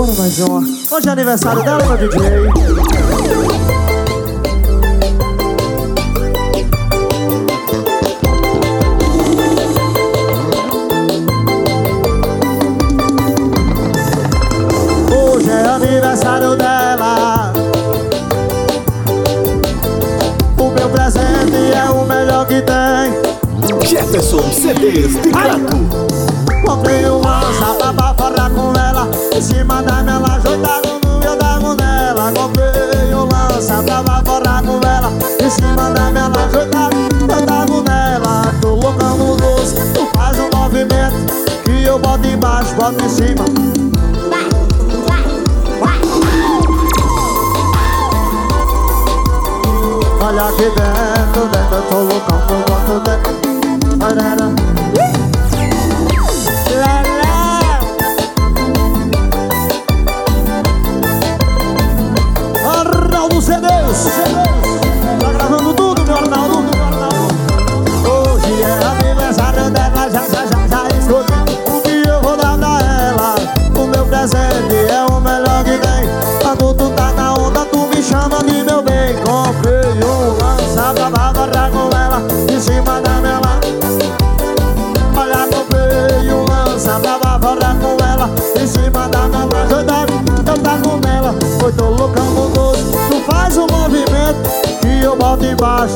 Bora mais uma. Hoje é aniversário dela, meu DJ. Hoje é aniversário dela. O meu presente é o melhor que tem. Jefferson CDs Picado. Comprei uma sapa pra falar com ela em cima bota em cima. Vai, vai, vai. Olha aqui dentro, dentro, eu tô loucão, eu dentro. Em cima da cama doidade, eu tá com ela Foi tão loucão com Tu faz o um movimento que eu boto embaixo.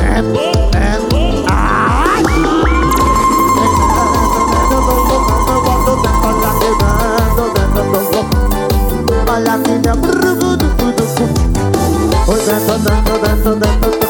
É, neto, ai! Olha aqui, meu... Oi, dentro, dentro, dentro, dentro.